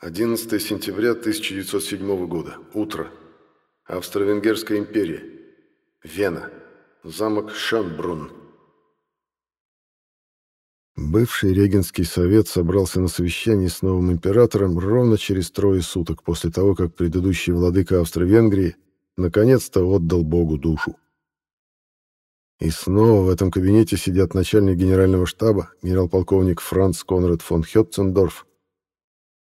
11 сентября 1907 года. Утро. Австро-Венгерская империя. Вена. Замок Шанбрунн. Бывший Регенский совет собрался на совещании с новым императором ровно через трое суток после того, как предыдущий владыка Австро-Венгрии наконец-то отдал Богу душу. И снова в этом кабинете сидят начальник генерального штаба, генерал-полковник Франц Конрад фон Хетцендорф,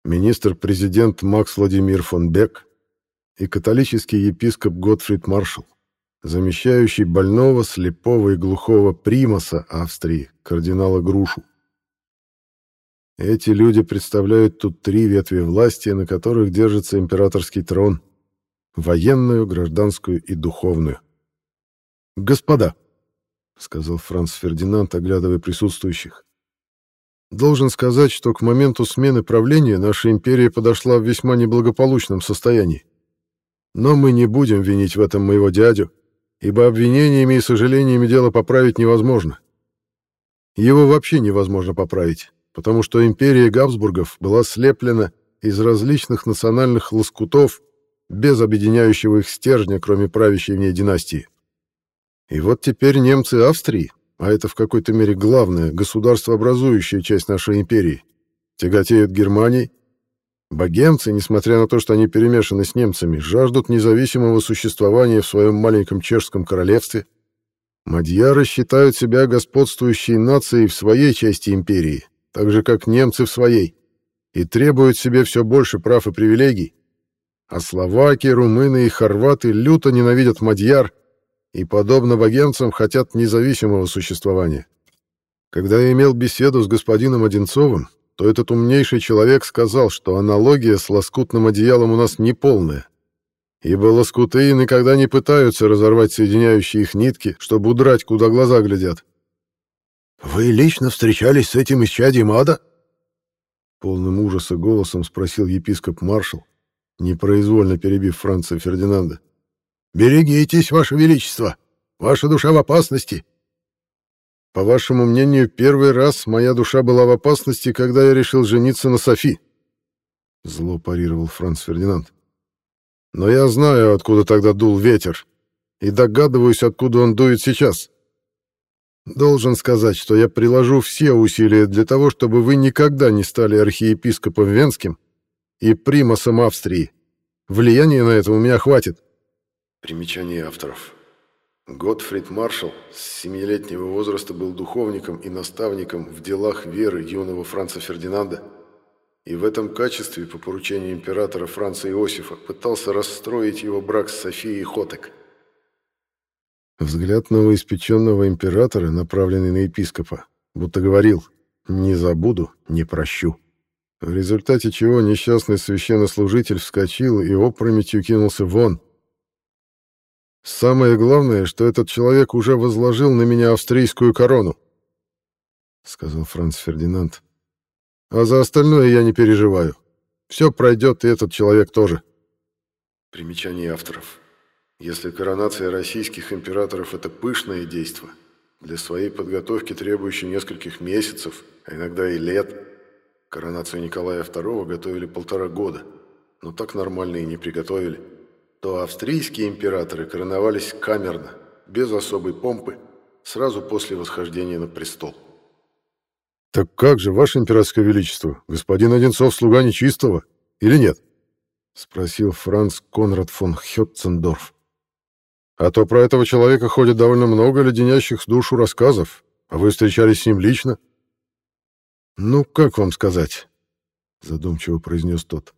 министр-президент Макс Владимир фон Бек и католический епископ Готфрид Маршал, замещающий больного, слепого и глухого примаса Австрии, кардинала Грушу. Эти люди представляют тут три ветви власти, на которых держится императорский трон — военную, гражданскую и духовную. «Господа!» — сказал Франц Фердинанд, оглядывая присутствующих. «Должен сказать, что к моменту смены правления наша империя подошла в весьма неблагополучном состоянии. Но мы не будем винить в этом моего дядю, ибо обвинениями и сожалениями дело поправить невозможно. Его вообще невозможно поправить, потому что империя Габсбургов была слеплена из различных национальных лоскутов без объединяющего их стержня, кроме правящей в ней династии. И вот теперь немцы Австрии, а это в какой-то мере главная государствообразующая часть нашей империи, тяготеют Германией. Богемцы, несмотря на то, что они перемешаны с немцами, жаждут независимого существования в своем маленьком чешском королевстве. Мадьяры считают себя господствующей нацией в своей части империи, так же, как немцы в своей, и требуют себе все больше прав и привилегий. А словаки, румыны и хорваты люто ненавидят мадьяр и, подобно богемцам, хотят независимого существования. Когда я имел беседу с господином Одинцовым, то этот умнейший человек сказал, что аналогия с лоскутным одеялом у нас неполная, ибо лоскуты никогда не пытаются разорвать соединяющие их нитки, чтобы удрать, куда глаза глядят. «Вы лично встречались с этим исчадием ада?» Полным ужаса голосом спросил епископ Маршал, непроизвольно перебив Франца Фердинанда. Берегитесь, Ваше Величество! Ваша душа в опасности!» «По вашему мнению, первый раз моя душа была в опасности, когда я решил жениться на Софи», — зло парировал Франц Фердинанд. «Но я знаю, откуда тогда дул ветер, и догадываюсь, откуда он дует сейчас. Должен сказать, что я приложу все усилия для того, чтобы вы никогда не стали архиепископом Венским и примасом Австрии. Влияния на это у меня хватит». Примечание авторов. Готфрид Маршал с семилетнего возраста был духовником и наставником в делах веры юного Франца Фердинанда и в этом качестве по поручению императора Франца Иосифа пытался расстроить его брак с Софией Хотек. Взгляд новоиспеченного императора, направленный на епископа, будто говорил «не забуду, не прощу». В результате чего несчастный священнослужитель вскочил и опрометью кинулся вон – Самое главное, что этот человек уже возложил на меня австрийскую корону, сказал Франц Фердинанд. А за остальное я не переживаю. Все пройдет, и этот человек тоже. Примечание авторов. Если коронация российских императоров это пышное действо, для своей подготовки требующее нескольких месяцев, а иногда и лет, коронацию Николая II готовили полтора года, но так нормально и не приготовили то австрийские императоры короновались камерно, без особой помпы, сразу после восхождения на престол. «Так как же, Ваше Императорское Величество, господин Одинцов слуга нечистого, или нет?» — спросил Франц Конрад фон Хетцендорф. «А то про этого человека ходит довольно много леденящих душу рассказов, а вы встречались с ним лично?» «Ну, как вам сказать?» — задумчиво произнес тот.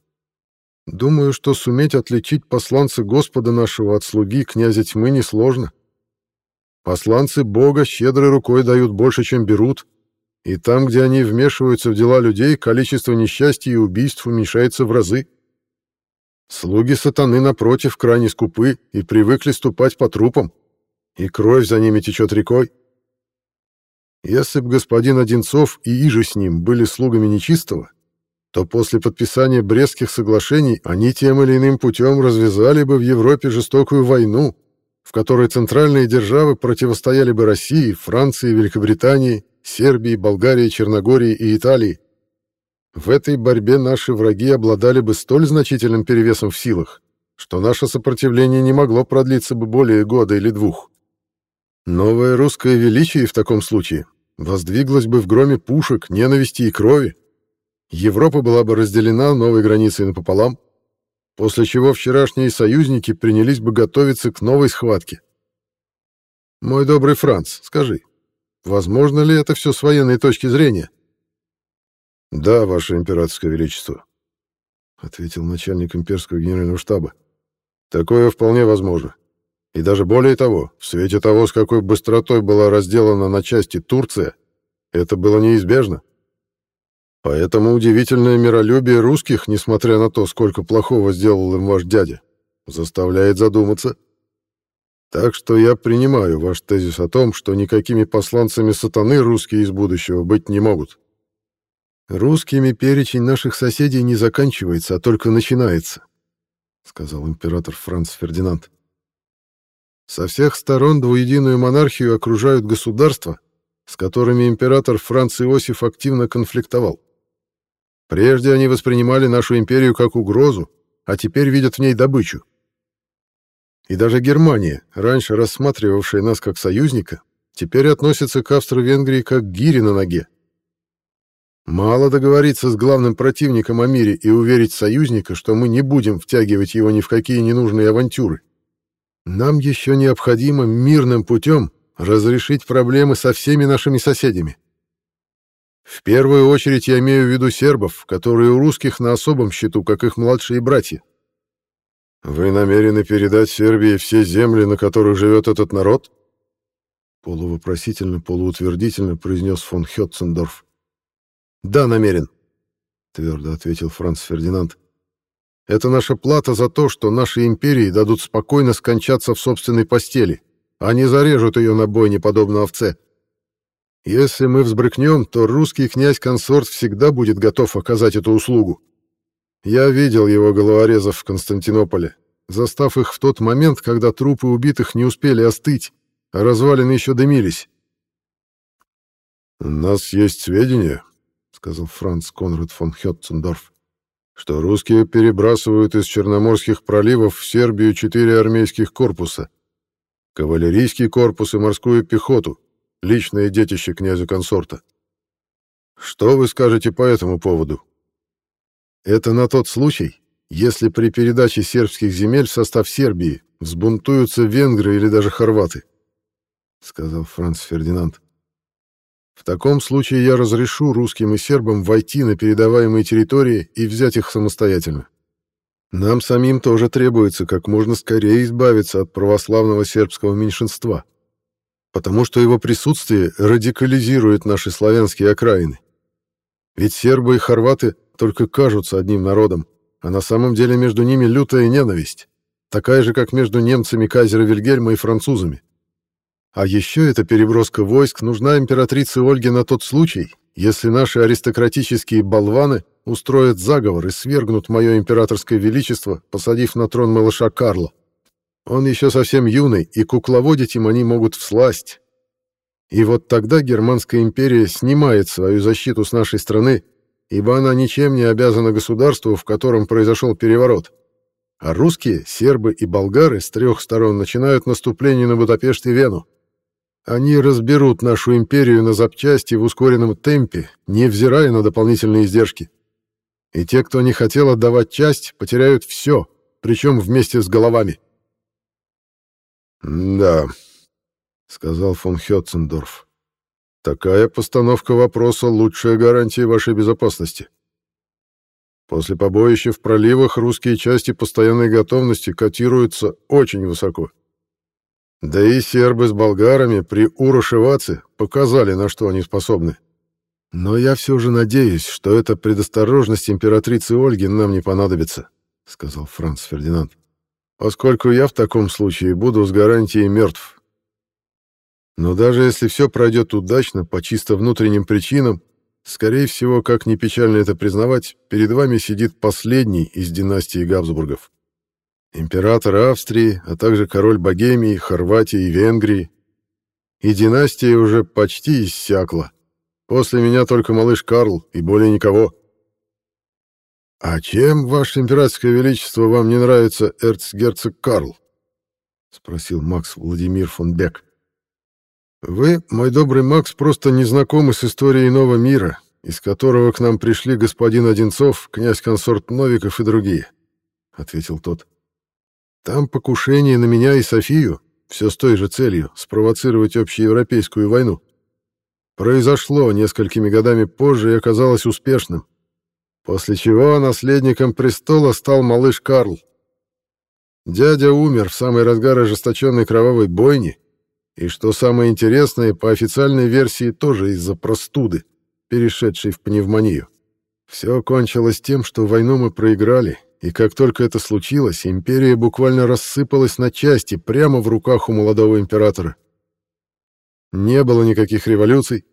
Думаю, что суметь отличить посланца Господа нашего от слуги князя тьмы несложно. Посланцы Бога щедрой рукой дают больше, чем берут, и там, где они вмешиваются в дела людей, количество несчастий и убийств уменьшается в разы. Слуги сатаны, напротив, крайне скупы и привыкли ступать по трупам, и кровь за ними течет рекой. Если б господин Одинцов и иже с ним были слугами нечистого, то после подписания Брестских соглашений они тем или иным путем развязали бы в Европе жестокую войну, в которой центральные державы противостояли бы России, Франции, Великобритании, Сербии, Болгарии, Черногории и Италии. в этой борьбе наши враги обладали бы столь значительным перевесом в силах, что наше сопротивление не могло продлиться бы более года или двух. Новое русское величие в таком случае воздвиглось бы в громе пушек, ненависти и крови. Европа была бы разделена новой границей напополам, после чего вчерашние союзники принялись бы готовиться к новой схватке. Мой добрый Франц, скажи, возможно ли это все с военной точки зрения? Да, ваше императорское величество, ответил начальник имперского генерального штаба. Такое вполне возможно. И даже более того, в свете того, с какой быстротой была разделана на части Турция, это было неизбежно. Поэтому удивительное миролюбие русских, несмотря на то, сколько плохого сделал им ваш дядя, заставляет задуматься. Так что я принимаю ваш тезис о том, что никакими посланцами сатаны русские из будущего быть не могут. Русскими перечень наших соседей не заканчивается, а только начинается, сказал император Франц Фердинанд. Со всех сторон двуединую монархию окружают государства, с которыми император Франц Иосиф активно конфликтовал. Прежде они воспринимали нашу империю как угрозу, а теперь видят в ней добычу. И даже Германия, раньше рассматривавшая нас как союзника, теперь относится к Австро-Венгрии как к гире на ноге. Мало договориться с главным противником о мире и уверить союзника, что мы не будем втягивать его ни в какие ненужные авантюры. Нам еще необходимо мирным путем разрешить проблемы со всеми нашими соседями. В первую очередь я имею в виду сербов, которые у русских на особом счету, как их младшие братья. Вы намерены передать Сербии все земли, на которых живет этот народ? Полувопросительно, полуутвердительно произнес фон Хетцендорф. Да, намерен, твердо ответил Франц Фердинанд. Это наша плата за то, что наши империи дадут спокойно скончаться в собственной постели, а не зарежут ее на бойне, подобно овце. Если мы взбрыкнем, то русский князь-консорт всегда будет готов оказать эту услугу. Я видел его головорезов в Константинополе, застав их в тот момент, когда трупы убитых не успели остыть, а развалины еще дымились. «У нас есть сведения», — сказал Франц Конрад фон Хетцендорф, «что русские перебрасывают из Черноморских проливов в Сербию четыре армейских корпуса, кавалерийский корпус и морскую пехоту, личное детище князя-консорта. Что вы скажете по этому поводу? Это на тот случай, если при передаче сербских земель в состав Сербии взбунтуются венгры или даже хорваты, сказал Франц Фердинанд. В таком случае я разрешу русским и сербам войти на передаваемые территории и взять их самостоятельно. Нам самим тоже требуется как можно скорее избавиться от православного сербского меньшинства потому что его присутствие радикализирует наши славянские окраины. Ведь сербы и хорваты только кажутся одним народом, а на самом деле между ними лютая ненависть, такая же, как между немцами кайзера Вильгельма и французами. А еще эта переброска войск нужна императрице Ольге на тот случай, если наши аристократические болваны устроят заговор и свергнут мое императорское величество, посадив на трон малыша Карла. Он еще совсем юный, и кукловодить им они могут всласть. И вот тогда Германская империя снимает свою защиту с нашей страны, ибо она ничем не обязана государству, в котором произошел переворот. А русские, сербы и болгары с трех сторон начинают наступление на Будапешт и Вену. Они разберут нашу империю на запчасти в ускоренном темпе, невзирая на дополнительные издержки. И те, кто не хотел отдавать часть, потеряют все, причем вместе с головами. «Да», — сказал фон Хетцендорф. «Такая постановка вопроса — лучшая гарантия вашей безопасности. После побоища в проливах русские части постоянной готовности котируются очень высоко. Да и сербы с болгарами при Урошеваце показали, на что они способны. Но я все же надеюсь, что эта предосторожность императрицы Ольги нам не понадобится», — сказал Франц Фердинанд поскольку я в таком случае буду с гарантией мертв. Но даже если все пройдет удачно по чисто внутренним причинам, скорее всего, как ни печально это признавать, перед вами сидит последний из династии Габсбургов. Император Австрии, а также король Богемии, Хорватии и Венгрии. И династия уже почти иссякла. После меня только малыш Карл и более никого. «А чем, Ваше Императорское Величество, вам не нравится эрцгерцог Карл?» — спросил Макс Владимир фон Бек. «Вы, мой добрый Макс, просто не знакомы с историей нового мира, из которого к нам пришли господин Одинцов, князь-консорт Новиков и другие», — ответил тот. «Там покушение на меня и Софию, все с той же целью — спровоцировать общеевропейскую войну. Произошло несколькими годами позже и оказалось успешным. После чего наследником престола стал малыш Карл. Дядя умер в самый разгар ожесточенной кровавой бойни, и, что самое интересное, по официальной версии тоже из-за простуды, перешедшей в пневмонию. Все кончилось тем, что войну мы проиграли, и как только это случилось, империя буквально рассыпалась на части прямо в руках у молодого императора. Не было никаких революций,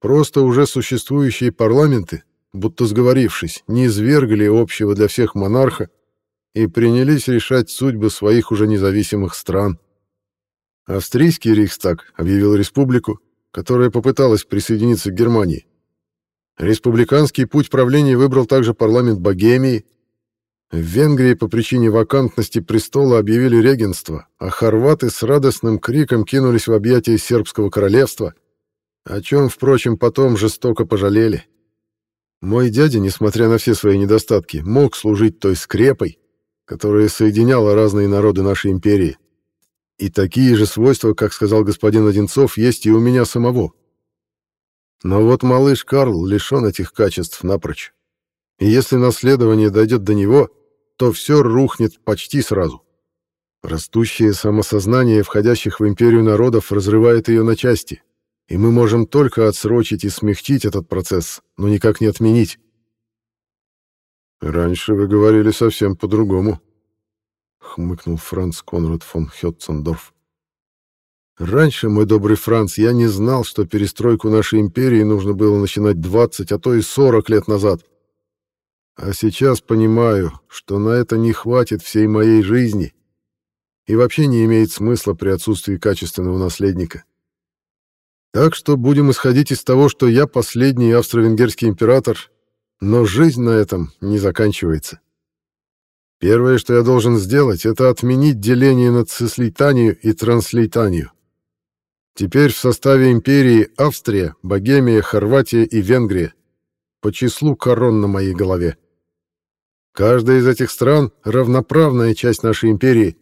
просто уже существующие парламенты, будто сговорившись, не извергли общего для всех монарха и принялись решать судьбы своих уже независимых стран. Австрийский Рейхстаг объявил республику, которая попыталась присоединиться к Германии. Республиканский путь правления выбрал также парламент Богемии, в Венгрии по причине вакантности престола объявили регенство, а хорваты с радостным криком кинулись в объятия сербского королевства, о чем, впрочем, потом жестоко пожалели. Мой дядя, несмотря на все свои недостатки, мог служить той скрепой, которая соединяла разные народы нашей империи. И такие же свойства, как сказал господин Одинцов, есть и у меня самого. Но вот малыш Карл лишен этих качеств напрочь. И если наследование дойдет до него, то все рухнет почти сразу. Растущее самосознание входящих в империю народов разрывает ее на части, и мы можем только отсрочить и смягчить этот процесс, но никак не отменить. «Раньше вы говорили совсем по-другому», — хмыкнул Франц Конрад фон Хетцендорф. «Раньше, мой добрый Франц, я не знал, что перестройку нашей империи нужно было начинать 20, а то и 40 лет назад. А сейчас понимаю, что на это не хватит всей моей жизни и вообще не имеет смысла при отсутствии качественного наследника. Так что будем исходить из того, что я последний австро-венгерский император, но жизнь на этом не заканчивается. Первое, что я должен сделать, это отменить деление на Цислейтанию и Транслейтанию. Теперь в составе империи Австрия, Богемия, Хорватия и Венгрия по числу корон на моей голове. Каждая из этих стран — равноправная часть нашей империи,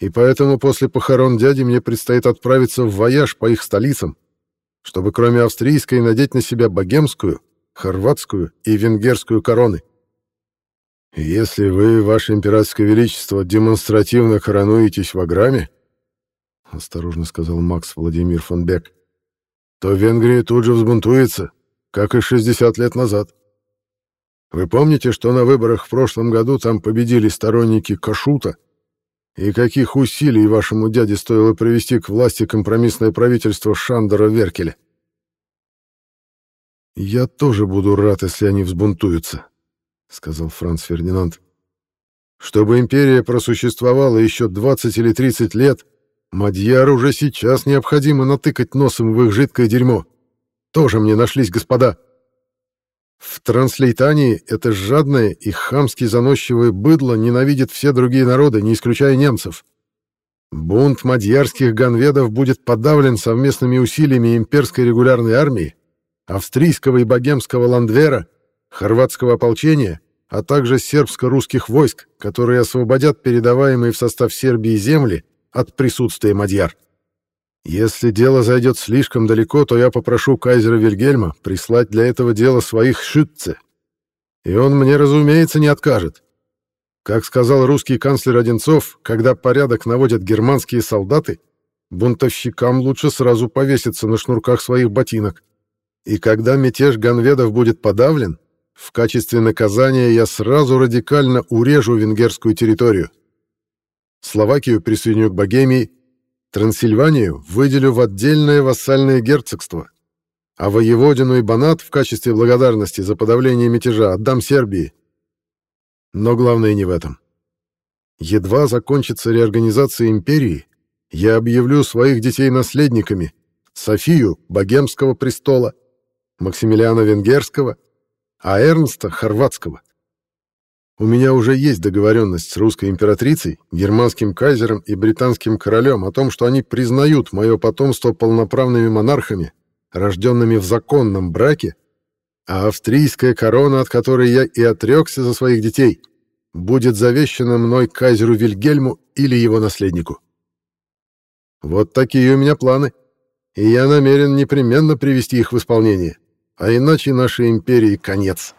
и поэтому после похорон дяди мне предстоит отправиться в вояж по их столицам, чтобы кроме австрийской надеть на себя богемскую, хорватскую и венгерскую короны. Если вы, ваше императорское величество, демонстративно коронуетесь в Аграме, — осторожно сказал Макс Владимир фон Бек, — то Венгрия тут же взбунтуется, как и 60 лет назад. Вы помните, что на выборах в прошлом году там победили сторонники Кашута? И каких усилий вашему дяде стоило привести к власти компромиссное правительство Шандора Веркеля? «Я тоже буду рад, если они взбунтуются», — сказал Франц Фердинанд. «Чтобы империя просуществовала еще 20 или 30 лет, Мадьяр уже сейчас необходимо натыкать носом в их жидкое дерьмо. Тоже мне нашлись господа». В Транслейтании это жадное и хамски заносчивое быдло ненавидит все другие народы, не исключая немцев. Бунт мадьярских ганведов будет подавлен совместными усилиями имперской регулярной армии, австрийского и богемского ландвера, хорватского ополчения, а также сербско-русских войск, которые освободят передаваемые в состав Сербии земли от присутствия мадьяр. Если дело зайдет слишком далеко, то я попрошу кайзера Вильгельма прислать для этого дела своих шитце. И он мне, разумеется, не откажет. Как сказал русский канцлер Одинцов, когда порядок наводят германские солдаты, бунтовщикам лучше сразу повеситься на шнурках своих ботинок. И когда мятеж ганведов будет подавлен, в качестве наказания я сразу радикально урежу венгерскую территорию. Словакию присоединю к Богемии, Трансильванию выделю в отдельное вассальное герцогство, а воеводину и Банат в качестве благодарности за подавление мятежа отдам Сербии. Но главное не в этом. Едва закончится реорганизация империи, я объявлю своих детей наследниками, Софию — богемского престола, Максимилиана Венгерского, а Эрнста — хорватского. У меня уже есть договоренность с русской императрицей, германским кайзером и британским королем о том, что они признают мое потомство полноправными монархами, рожденными в законном браке, а австрийская корона, от которой я и отрекся за своих детей, будет завещана мной кайзеру Вильгельму или его наследнику. Вот такие у меня планы, и я намерен непременно привести их в исполнение, а иначе нашей империи конец».